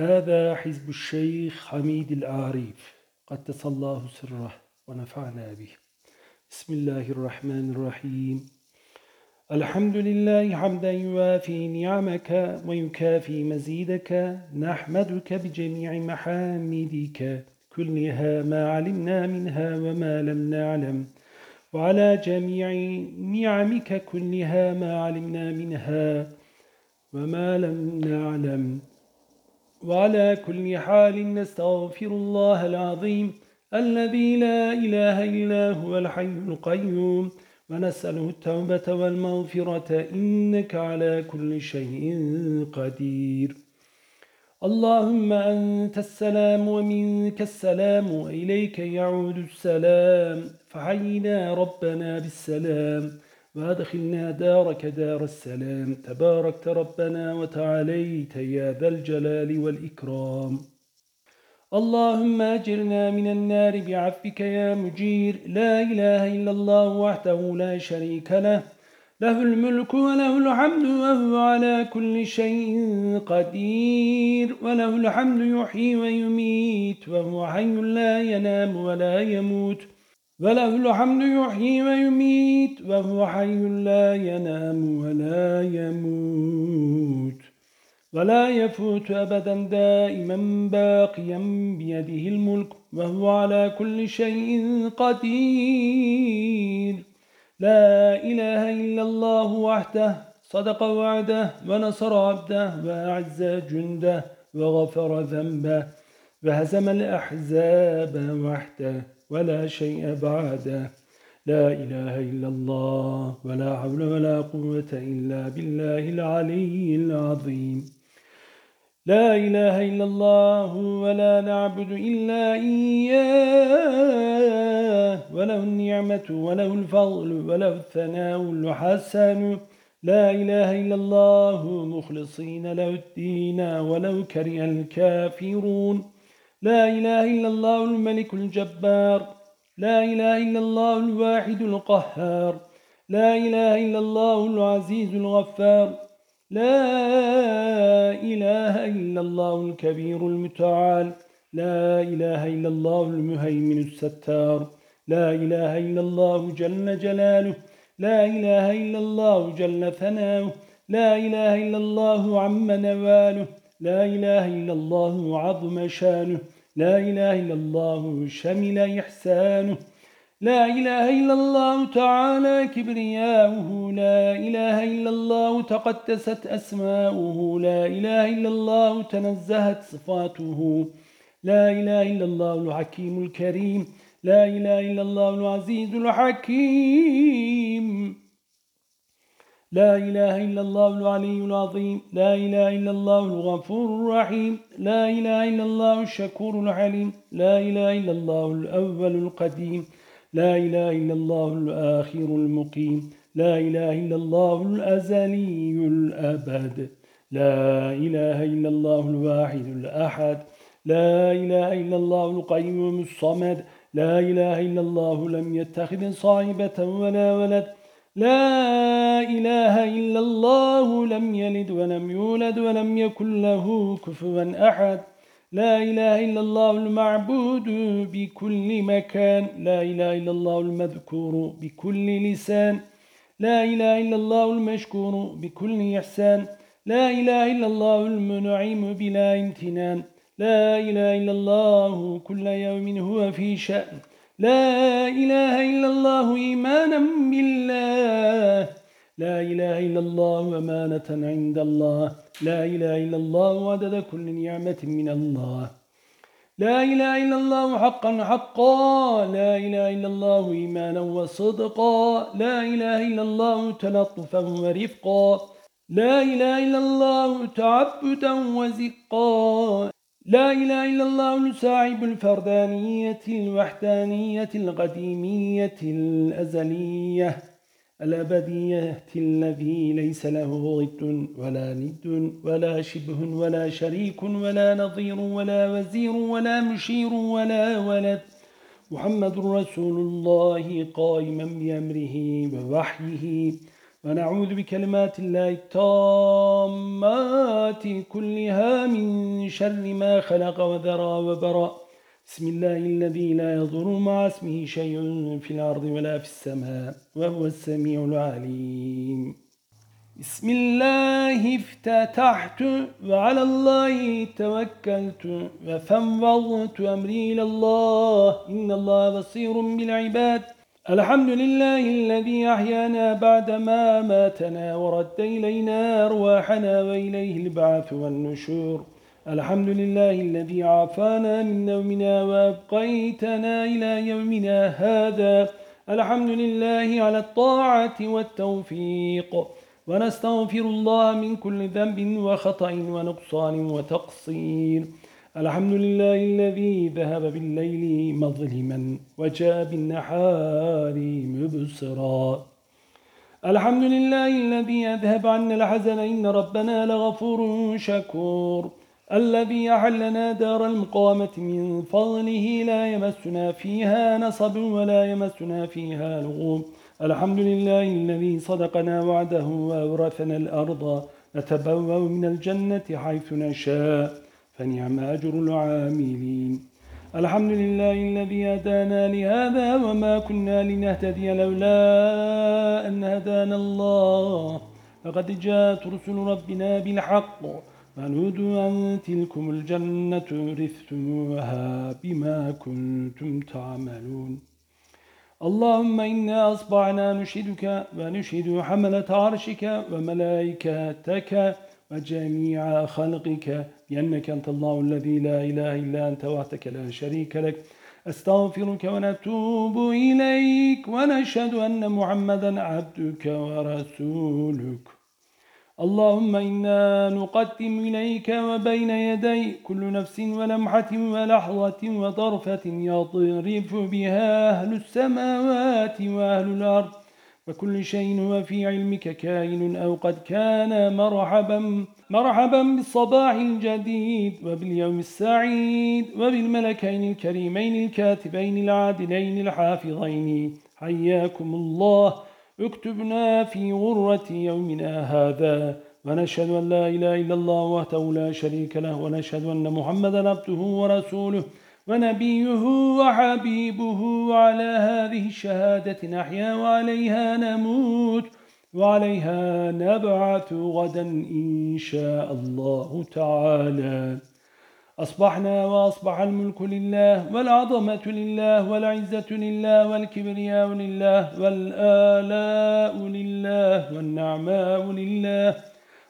هذا حزب الشيخ حميد العارف قدس الله سره ونفعنا به. بسم الله الرحمن الرحيم. الحمد لله حمدا يوافي نعمك ويكافي مزيدك. نحمدك بجميع محامدك. كلها ما علمنا منها وما لم نعلم. وعلى جميع نعمك كلها ما علمنا منها وما لم نعلم. وعلى كل حال نستغفر الله العظيم الذي لا إله إلا هو الحي القيوم ونسأله التوبة والمغفرة إنك على كل شيء قدير. اللهم أنت السلام ومنك السلام وإليك يعود السلام فحينا ربنا بالسلام. وادخلنا دارك دار السلام. تباركت ربنا وتعاليت يا ذا الجلال والإكرام. اللهم أجرنا من النار بعفك يا مجير. لا إله إلا الله وحده لا شريك له. له الملك وله الحمد وهو على كل شيء قدير. وله الحمد يحيي ويميت. وهو حي لا ينام ولا يموت. وله الحمد يحيي ويميت وهو حي لا ينام ولا يموت. ولا يفوت أبدا دائما باقيا بيده الملك وهو على كل شيء قدير. لا إله إلا الله وحده صدق وعده ونصر عبده وأعز جنده وغفر ذنبه وهزم الأحزاب وحده. ولا شيء بعده. لا إله إلا الله ولا حول ولا قوة إلا بالله العلي العظيم. لا إله إلا الله ولا نعبد إلا إياه. وله النعمة وله الفضل وله الثناء الحسن. لا إله إلا الله مخلصين له الدين ولو كره الكافرون. لا إله إلا الله الملك الجبار. لا إله إلا الله الواحد القهار. لا إله إلا الله العزيز الغفار. لا إله إلا الله الكبير المتعال. لا إله إلا الله المهيمن الستار. لا إله إلا الله جل جلاله. لا إله إلا الله جل ثناؤه. لا إله إلا الله عم نواله. لا إله إلا الله عظم شأنه. لا إله إلا الله شمل إحسانه. لا إله إلا الله تعالى كبرياؤه. لا إله إلا الله تقدست أسماؤه. لا إله إلا الله تنزهت صفاته. لا إله إلا الله الحكيم الكريم. لا إله إلا الله العزيز الحكيم. لا إله إلا الله العلي العظيم. لا إله إلا الله الغفور الرحيم. لا إله إلا الله الشكور الحليم لا إله إلا الله الأول القديم. لا إله إلا الله الآخر المقيم. لا إله إلا الله الأزلي الأبد. لا إله إلا الله الواحد الأحد. لا إله إلا الله القيوم الصمد. لا إله إلا الله لم يتخذ صاحبة ولا ولد. لا إله إلا الله لم يلد ولم يولد ولم يكن له كفوا أحد. لا إله إلا الله المعبود بكل مكان. لا إله إلا الله المذكور بكل لسان. لا إله إلا الله المشكور بكل إحسان. لا إله إلا الله المنعم بلا امتنان. لا إله إلا الله كل يوم هو في شأن. لا إله إلا الله إيمانا بالله. لا إله إلا الله أمانة عند الله. لا إله إلا الله عدد كل نعمة من الله. لا إله إلا الله حقا حقا. لا إله إلا الله إيمانا وصدقا. لا إله إلا الله تلطفا ورفقا. لا إله إلا الله تعبدا وزقا. لا إله إلا الله الساعب الفردانية الوحدانية القديمية الأزلية الأبدية الذي ليس له ضد ولا ند ولا شبه ولا شريك ولا نظير ولا وزير ولا مشير ولا ولد. محمد رسول الله قائما بأمره ووحيه. ونعوذ بكلمات الله التامات كلها من شر ما خلق وذرى وبرأ. بسم الله الذي لا يضر مع اسمه شيء في الأرض ولا في السماء وهو السميع العليم. بسم الله افتتحت وعلى الله توكلت وفوضت أمري إلى الله. إن الله بصير بالعباد. الحمد لله الذي أحيانا بعدما ماتنا ورد إلينا أرواحنا وإليه البعث والنشور. الحمد لله الذي عافانا من نومنا وأبقيتنا إلى يومنا هذا. الحمد لله على الطاعة والتوفيق. ونستغفر الله من كل ذنب وخطأ ونقصان وتقصير. الحمد لله الذي ذهب بالليل مظلما وجاء بالنحار مبصرا. الحمد لله الذي أذهب عنا الحزن إن ربنا لغفور شكور. الذي أحلنا دار المقامة من فضله لا يمسنا فيها نصب ولا يمسنا فيها لغوب. الحمد لله الذي صدقنا وعده وأورثنا الأرض. نتبوأ من الجنة حيث نشاء. فنعم أجر العاملين. الحمد لله الذي هدانا لهذا وما كنا لنهتدي لولا أن هدانا الله. لقد جاءت رسل ربنا بالحق فنودوا أن تلكم الجنة رثتموها بما كنتم تعملون. اللهم إنا أصبعنا نشهدك ونشهد حملة عرشك وملائكتك وجميع خلقك بأنك أنت الله الذي لا إله إلا أنت وحدك لا شريك لك. أستغفرك ونتوب إليك ونشهد أن محمدا عبدك ورسولك. اللهم إنا نقدم إليك وبين يدي كل نفس ولمحة ولحظة وطرفة يطرف بها أهل السماوات وأهل الأرض. وكل شيء هو في علمك كائن أو قد كان مرحبا مرحبا بالصباح الجديد وباليوم السعيد وبالملكين الكريمين الكاتبين العادلين الحافظين. حياكم الله. اكتبنا في غرة يومنا هذا. ونشهد أن لا إله إلا الله وحده لا شريك له ونشهد أن محمدا عبده ورسوله. ونبيه وحبيبه وعلى هذه الشهادة نحيا وعليها نموت وعليها نبعث غدا إن شاء الله تعالى. أصبحنا وأصبح الملك لله والعظمة لله والعزة لله والكبرياء لله والآلاء لله والنعماء لله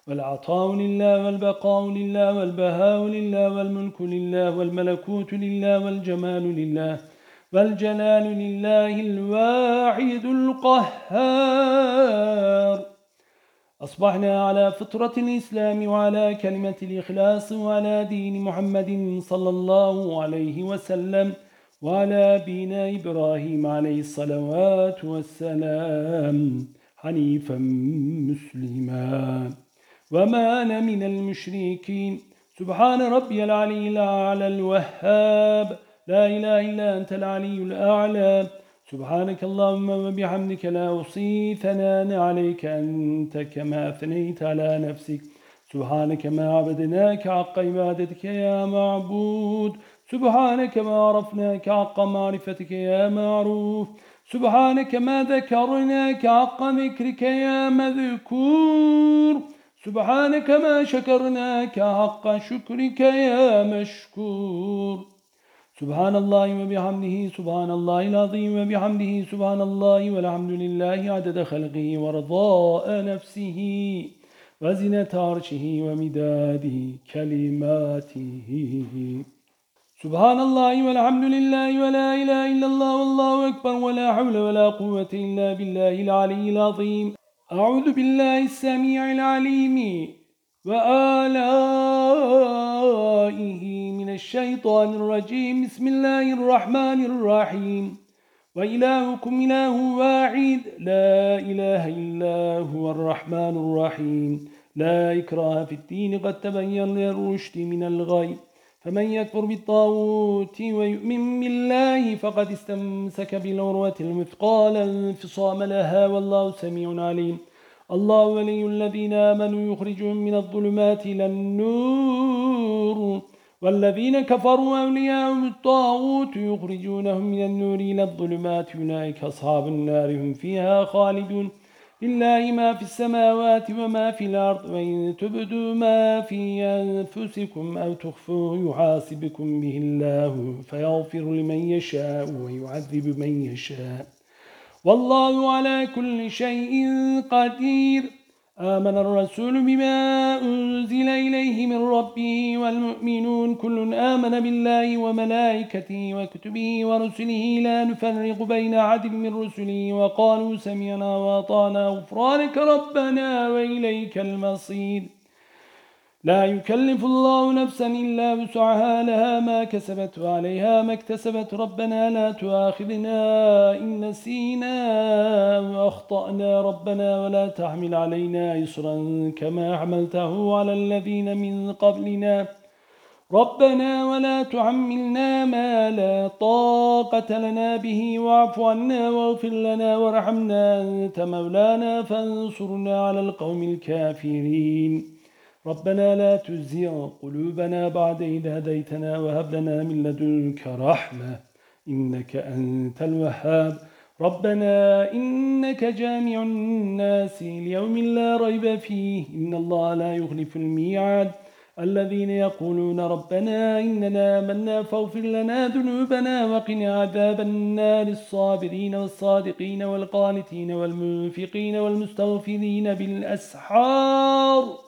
والعطاء لله والبقاء لله والبهاء لله والملك لله والملكوت لله والجمال لله والجلال لله الواحد القهار. أصبحنا على فطرة الإسلام وعلى كلمة الإخلاص وعلى دين محمد صلى الله عليه وسلم وعلى بنا إبراهيم عليه الصلوات والسلام حنيفا مسلما. وما أنا من المشركين. سبحان ربي العلي الأعلى الوهاب. لا إله إلا أنت العلي الأعلى. سبحانك اللهم وبحمدك لا أوصي ثنان عليك أنت كما أثنيت على نفسك. سبحانك ما عبدناك حق عبادتك يا معبود. سبحانك ما عرفناك حق معرفتك يا معروف. سبحانك ما ذكرناك حق ذكرك يا مذكور. سبحانك ما شكرناك حق شكرك يا مشكور. سبحان الله وبحمده سبحان الله العظيم وبحمده سبحان الله والحمد لله عدد خلقه ورضاء نفسه وزنة عرشه ومداد كلماته. سبحان الله والحمد لله ولا إله إلا الله والله أكبر ولا حول ولا قوة إلا بالله العلي العظيم. أعوذ بالله السميع العليم وآلائه من الشيطان الرجيم. بسم الله الرحمن الرحيم. وإلهكم إله واحد. لا إله إلا هو الرحمن الرحيم. لا إكراه في الدين قد تبين الرشد من الغي فمن يكفر بالطاغوت ويؤمن بالله فقد استمسك بالعروة المثقال انفصام لها والله سميع عليم. الله ولي الذين آمنوا يخرجهم من الظلمات إلى النور. والذين كفروا أولياءهم الطاغوت يخرجونهم من النور إلى الظلمات. أولئك أصحاب النار هم فيها خالدون. لله ما في السماوات وما في الأرض وإن تبدوا ما في أنفسكم أو تخفوا يحاسبكم به الله فيغفر لمن يشاء ويعذب من يشاء. والله على كل شيء قدير. آمن الرسول بما أنزل إليه من ربه والمؤمنون كل آمن بالله وملائكته وكتبه ورسله لا نفرق بين عدل من رسله وقالوا سمعنا وأطعنا غفرانك ربنا وإليك المصير. لا يكلف الله نفسا إلا وسعها لها ما كسبت وعليها ما اكتسبت. ربنا لا تؤاخذنا إن نسينا وأخطأنا ربنا ولا تحمل علينا إصرا كما حملته على الذين من قبلنا. ربنا ولا تعملنا ما لا طاقة لنا به واعف عنا واغفر لنا وارحمنا أنت مولانا فانصرنا على القوم الكافرين. ربنا لا تزغ قلوبنا بعد إذا هديتنا وهب لنا من لدنك رحمة إنك أنت الوهاب. ربنا إنك جامع الناس ليوم لا ريب فيه. إن الله لا يخلف الميعاد. الذين يقولون ربنا إننا منا فاغفر لنا ذنوبنا وقنا عذاب النار. الصابرين والصادقين والقانتين والمنفقين والمستغفرين بالأسحار.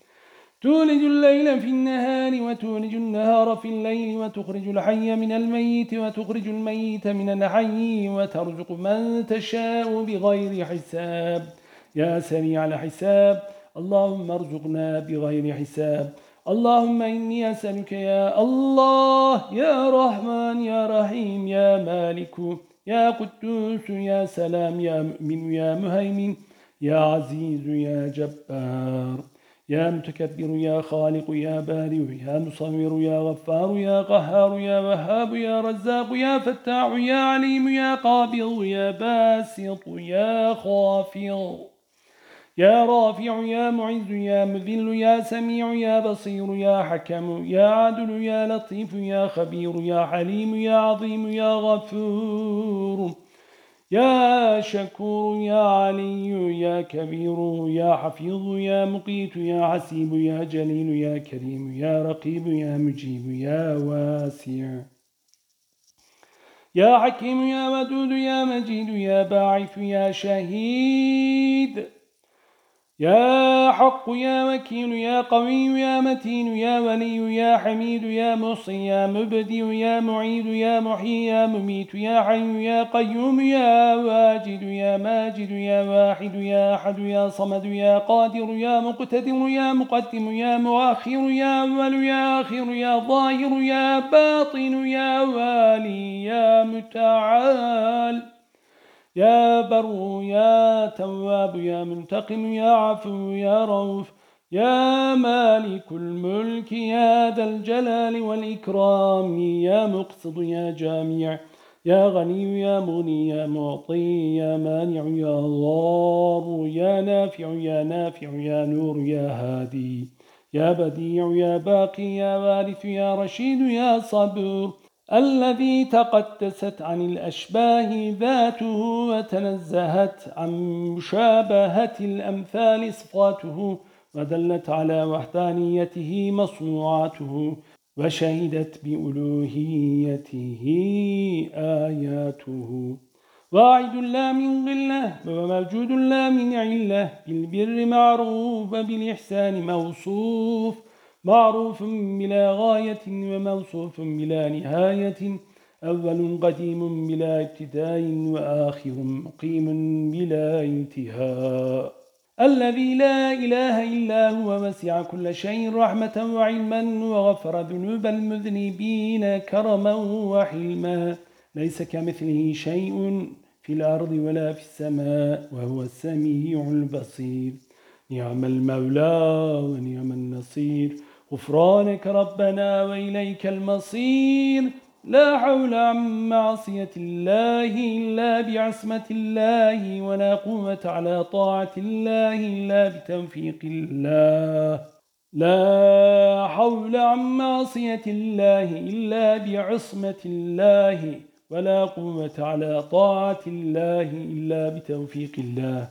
تولج الليل في النهار وتولج النهار في الليل وتخرج الحي من الميت وتخرج الميت من الحي وترزق من تشاء بغير حساب. يا سريع الحساب اللهم ارزقنا بغير حساب. اللهم إني أسألك يا الله يا رحمن يا رحيم يا مالك يا قدوس يا سلام يا مؤمن يا مهيمن يا عزيز يا جبار. يا متكبر يا خالق يا بارئ يا مصور يا غفار يا قهار يا وهاب يا رزاق يا فتاح يا عليم يا قابض يا باسط يا خافض يا رافع يا معز يا مذل يا سميع يا بصير يا حكم يا عدل يا لطيف يا خبير يا حليم يا عظيم يا غفور يا شكور يا علي يا كبير يا حفيظ يا مقيت يا حسيب يا جليل يا كريم يا رقيب يا مجيب يا واسع. يا حكيم يا ودود يا مجيد يا باعث يا شهيد. يا حق يا وكيل يا قوي يا متين يا ولي يا حميد يا مصي يا مبدي يا معيد يا محيي يا مميت يا حي يا قيوم يا واجد يا ماجد يا واحد يا أحد يا صمد يا قادر يا مقتدر يا مقدم يا مؤخر يا أول يا آخر يا ظاهر يا باطن يا والي يا متعال. يا بر يا تواب يا منتقم يا عفو يا روف يا مالك الملك يا ذا الجلال والإكرام يا مقصد يا جامع يا غني يا مغني يا معطي يا مانع يا ضار يا نافع يا نافع يا نور يا هادي يا بديع يا باقي يا وارث يا رشيد يا صبور الذي تقدست عن الأشباه ذاته وتنزهت عن مشابهة الأمثال صفاته ودلت على وحدانيته مصنوعاته وشهدت بألوهيته آياته. واعد لا من غلة وموجود لا من علة بالبر معروف وبالإحسان موصوف معروف بلا غاية وموصوف بلا نهاية أول قديم بلا ابتداء وآخر مقيم بلا انتهاء. الذي لا إله إلا هو وسع كل شيء رحمة وعلما وغفر ذنوب المذنبين كرما وحلما. ليس كمثله شيء في الأرض ولا في السماء وهو السميع البصير. نعم المولى ونعم النصير. غفرانك ربنا وإليك المصير. لا حول عن معصية الله إلا بعصمة الله ولا قوة على طاعة الله إلا بتوفيق الله. لا حول عن معصية الله إلا بعصمة الله ولا قوة على طاعة الله إلا بتوفيق الله.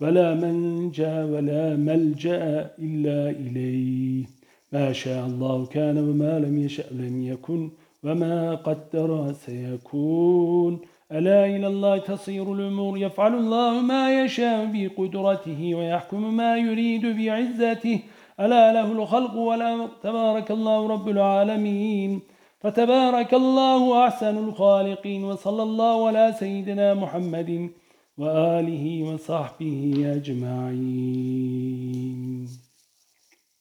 ولا منجا ولا ملجأ إلا إليه. ما شاء الله كان وما لم يشأ لم يكن وما قدر سيكون. ألا إلى الله تصير الأمور. يفعل الله ما يشاء بقدرته ويحكم ما يريد بعزته. ألا له الخلق والأمر. تبارك الله رب العالمين. فتبارك الله أحسن الخالقين. وصلى الله على سيدنا محمد وآله وصحبه أجمعين.